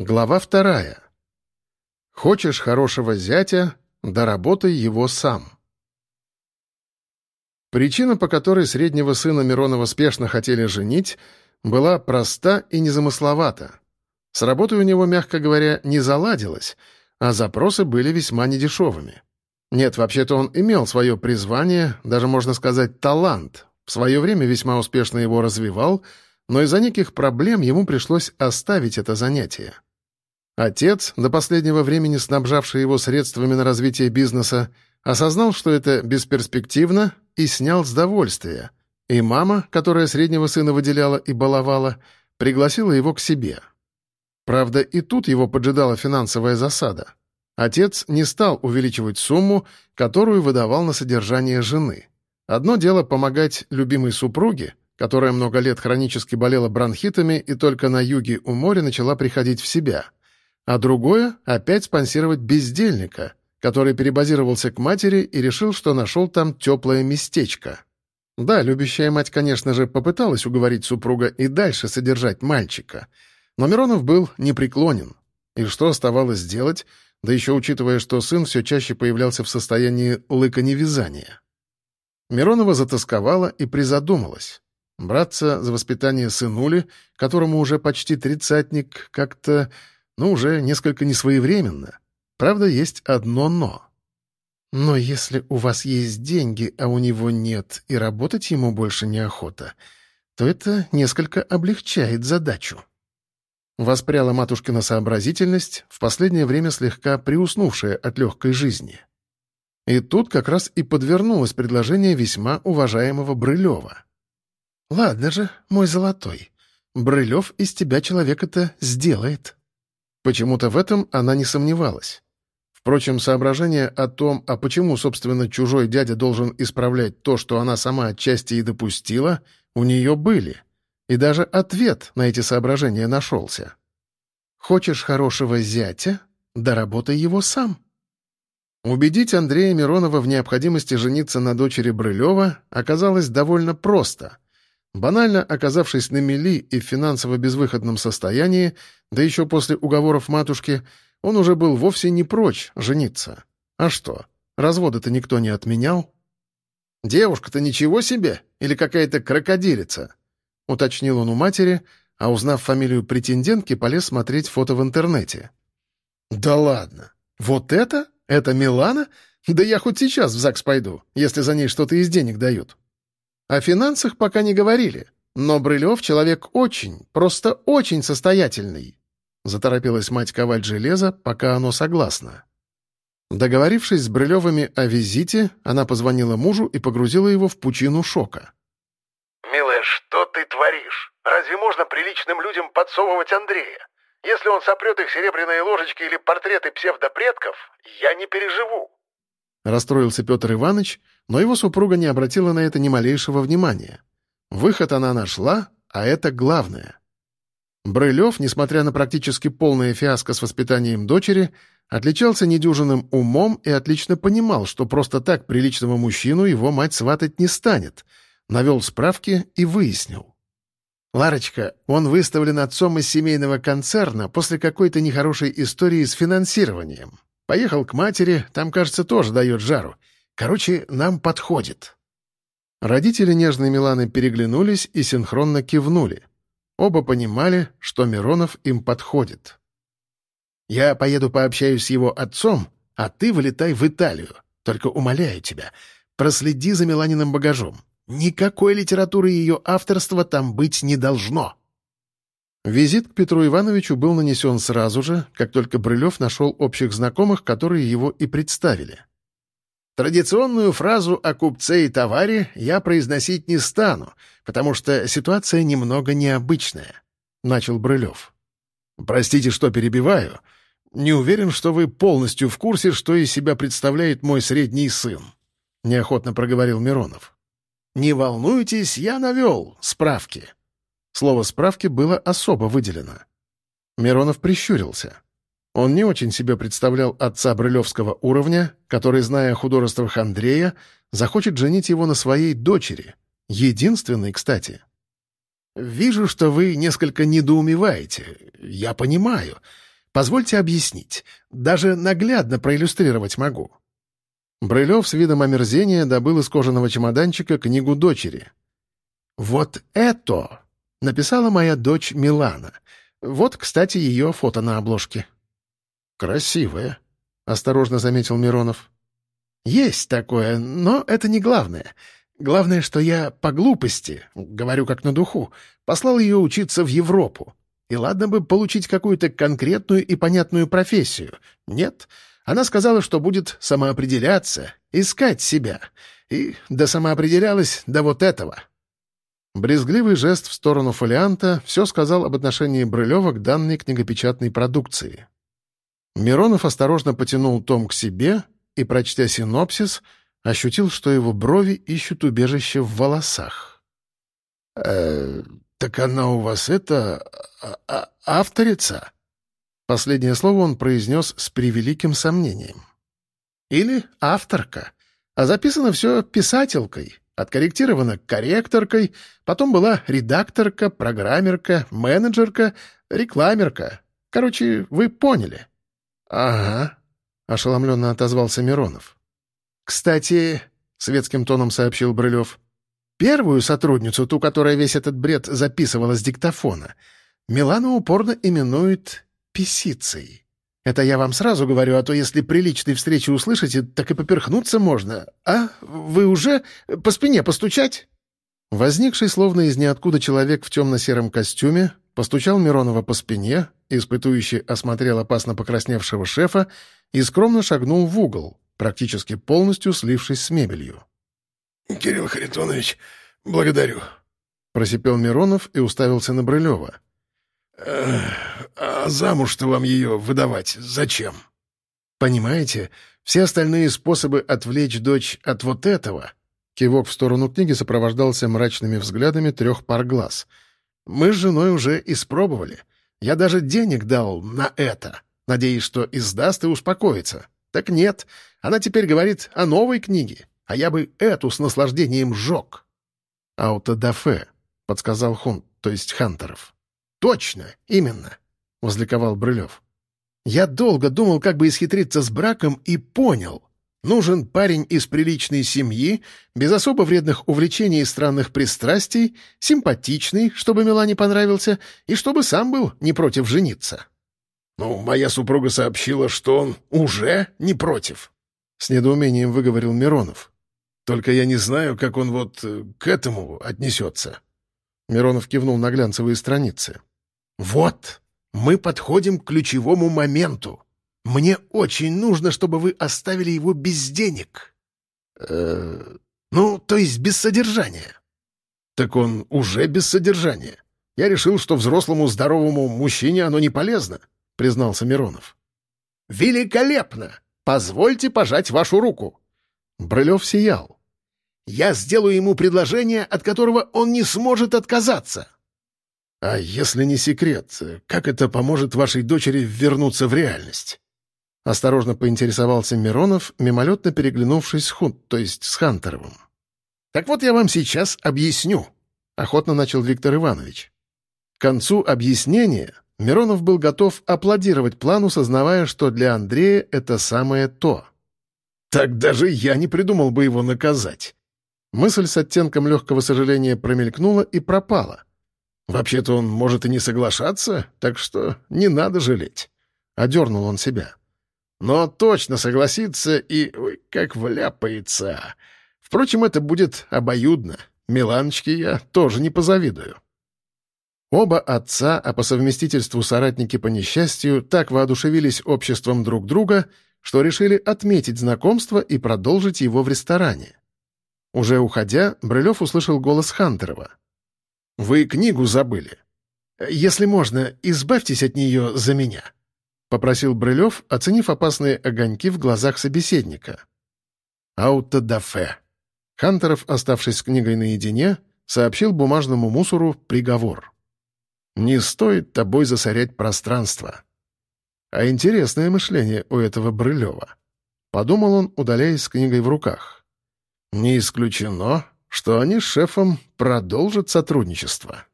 Глава вторая. Хочешь хорошего зятя, доработай его сам. Причина, по которой среднего сына Миронова спешно хотели женить, была проста и незамысловата. С работой у него, мягко говоря, не заладилось, а запросы были весьма недешевыми. Нет, вообще-то он имел свое призвание, даже, можно сказать, талант. В свое время весьма успешно его развивал, но из-за неких проблем ему пришлось оставить это занятие. Отец, до последнего времени снабжавший его средствами на развитие бизнеса, осознал, что это бесперспективно, и снял с довольствия. И мама, которая среднего сына выделяла и баловала, пригласила его к себе. Правда, и тут его поджидала финансовая засада. Отец не стал увеличивать сумму, которую выдавал на содержание жены. Одно дело помогать любимой супруге, которая много лет хронически болела бронхитами и только на юге у моря начала приходить в себя — а другое — опять спонсировать бездельника, который перебазировался к матери и решил, что нашел там теплое местечко. Да, любящая мать, конечно же, попыталась уговорить супруга и дальше содержать мальчика, но Миронов был непреклонен. И что оставалось делать, да еще учитывая, что сын все чаще появлялся в состоянии лыка-невязания? Миронова затасковала и призадумалась. Браться за воспитание сынули, которому уже почти тридцатник, как-то но уже несколько несвоевременно. Правда, есть одно «но». Но если у вас есть деньги, а у него нет, и работать ему больше неохота, то это несколько облегчает задачу. Воспряла матушкина сообразительность, в последнее время слегка приуснувшая от легкой жизни. И тут как раз и подвернулось предложение весьма уважаемого Брылева. «Ладно же, мой золотой, Брылев из тебя человека-то сделает». Почему-то в этом она не сомневалась. Впрочем, соображения о том, а почему, собственно, чужой дядя должен исправлять то, что она сама отчасти и допустила, у нее были. И даже ответ на эти соображения нашелся. «Хочешь хорошего зятя? Доработай его сам». Убедить Андрея Миронова в необходимости жениться на дочери Брылева оказалось довольно просто — Банально оказавшись на мели и в финансово безвыходном состоянии, да еще после уговоров матушки, он уже был вовсе не прочь жениться. А что, разводы-то никто не отменял? «Девушка-то ничего себе? Или какая-то крокодилица?» — уточнил он у матери, а узнав фамилию претендентки, полез смотреть фото в интернете. «Да ладно! Вот это? Это Милана? Да я хоть сейчас в ЗАГС пойду, если за ней что-то из денег дают». О финансах пока не говорили, но Брылев человек очень, просто очень состоятельный. Заторопилась мать ковать железо, пока оно согласно. Договорившись с Брылевыми о визите, она позвонила мужу и погрузила его в пучину шока. «Милая, что ты творишь? Разве можно приличным людям подсовывать Андрея? Если он сопрет их серебряные ложечки или портреты псевдопредков, я не переживу». Расстроился Петр Иванович, но его супруга не обратила на это ни малейшего внимания. Выход она нашла, а это главное. Брылев, несмотря на практически полное фиаско с воспитанием дочери, отличался недюжинным умом и отлично понимал, что просто так приличного мужчину его мать сватать не станет. Навел справки и выяснил. «Ларочка, он выставлен отцом из семейного концерна после какой-то нехорошей истории с финансированием. Поехал к матери, там, кажется, тоже дает жару. Короче, нам подходит». Родители нежной Миланы переглянулись и синхронно кивнули. Оба понимали, что Миронов им подходит. «Я поеду пообщаюсь с его отцом, а ты вылетай в Италию. Только умоляю тебя, проследи за Миланиным багажом. Никакой литературы ее авторства там быть не должно». Визит к Петру Ивановичу был нанесен сразу же, как только Брылев нашел общих знакомых, которые его и представили. Традиционную фразу о купце и товаре я произносить не стану, потому что ситуация немного необычная», — начал Брылев. «Простите, что перебиваю. Не уверен, что вы полностью в курсе, что из себя представляет мой средний сын», — неохотно проговорил Миронов. «Не волнуйтесь, я навел справки». Слово «справки» было особо выделено. Миронов прищурился. Он не очень себе представлял отца брылевского уровня, который, зная о художествах Андрея, захочет женить его на своей дочери. Единственной, кстати. «Вижу, что вы несколько недоумеваете. Я понимаю. Позвольте объяснить. Даже наглядно проиллюстрировать могу». Брылев с видом омерзения добыл из кожаного чемоданчика книгу дочери. «Вот это!» — написала моя дочь Милана. Вот, кстати, ее фото на обложке. «Красивая», — осторожно заметил Миронов. «Есть такое, но это не главное. Главное, что я по глупости, говорю как на духу, послал ее учиться в Европу. И ладно бы получить какую-то конкретную и понятную профессию. Нет, она сказала, что будет самоопределяться, искать себя. И да самоопределялась до вот этого». Брезгливый жест в сторону фолианта все сказал об отношении Брылева к данной книгопечатной продукции. Миронов осторожно потянул том к себе и, прочтя синопсис, ощутил, что его брови ищут убежище в волосах. «Э, «Так она у вас это... А, а, авторица?» Последнее слово он произнес с превеликим сомнением. «Или авторка. А записано все писателькой, откорректировано корректоркой, потом была редакторка, программерка, менеджерка, рекламерка. Короче, вы поняли». «Ага», — ошеломленно отозвался Миронов. «Кстати», — светским тоном сообщил Брылев, «первую сотрудницу, ту, которая весь этот бред записывала с диктофона, Милана упорно именует писицей. Это я вам сразу говорю, а то если при личной встрече услышите, так и поперхнуться можно. А? Вы уже? По спине постучать?» Возникший словно из ниоткуда человек в темно-сером костюме постучал Миронова по спине, испытующий осмотрел опасно покрасневшего шефа и скромно шагнул в угол, практически полностью слившись с мебелью. «Кирилл Харитонович, благодарю», — просипел Миронов и уставился на Брылева. «А замуж-то вам ее выдавать зачем?» «Понимаете, все остальные способы отвлечь дочь от вот этого...» Кивок в сторону книги сопровождался мрачными взглядами трех пар глаз. «Мы с женой уже испробовали. Я даже денег дал на это, надеясь, что издаст и успокоится. Так нет, она теперь говорит о новой книге, а я бы эту с наслаждением сжег». «Аутодафе», — подсказал Хун, то есть Хантеров. «Точно, именно», — возликовал Брылев. «Я долго думал, как бы исхитриться с браком, и понял. Нужен парень из приличной семьи, без особо вредных увлечений и странных пристрастий, симпатичный, чтобы Милане понравился, и чтобы сам был не против жениться». «Ну, моя супруга сообщила, что он уже не против», — с недоумением выговорил Миронов. «Только я не знаю, как он вот э, к этому отнесется». Миронов кивнул на глянцевые страницы. «Вот, мы подходим к ключевому моменту. Мне очень нужно, чтобы вы оставили его без денег». Э ну, то есть без содержания». «Так он уже без содержания. Я решил, что взрослому здоровому мужчине оно не полезно», — признался Миронов. «Великолепно! Позвольте пожать вашу руку». Брылев сиял. «Я сделаю ему предложение, от которого он не сможет отказаться». «А если не секрет, как это поможет вашей дочери вернуться в реальность?» Осторожно поинтересовался Миронов, мимолетно переглянувшись с Хун, то есть с Хантеровым. «Так вот я вам сейчас объясню», — охотно начал Виктор Иванович. К концу объяснения Миронов был готов аплодировать плану, сознавая, что для Андрея это самое то. «Так даже я не придумал бы его наказать». Мысль с оттенком легкого сожаления промелькнула и пропала. Вообще-то он может и не соглашаться, так что не надо жалеть. Одернул он себя. Но точно согласится и... Ой, как вляпается. Впрочем, это будет обоюдно. Миланочке я тоже не позавидую. Оба отца, а по совместительству соратники по несчастью, так воодушевились обществом друг друга, что решили отметить знакомство и продолжить его в ресторане. Уже уходя, Брылев услышал голос Хантерова. Вы книгу забыли. Если можно, избавьтесь от нее за меня», — попросил Брылев, оценив опасные огоньки в глазах собеседника. «Аутодафе». Хантеров, оставшись с книгой наедине, сообщил бумажному мусору приговор. «Не стоит тобой засорять пространство». А интересное мышление у этого Брылева. Подумал он, удаляясь с книгой в руках. «Не исключено, что они с шефом продолжат сотрудничество.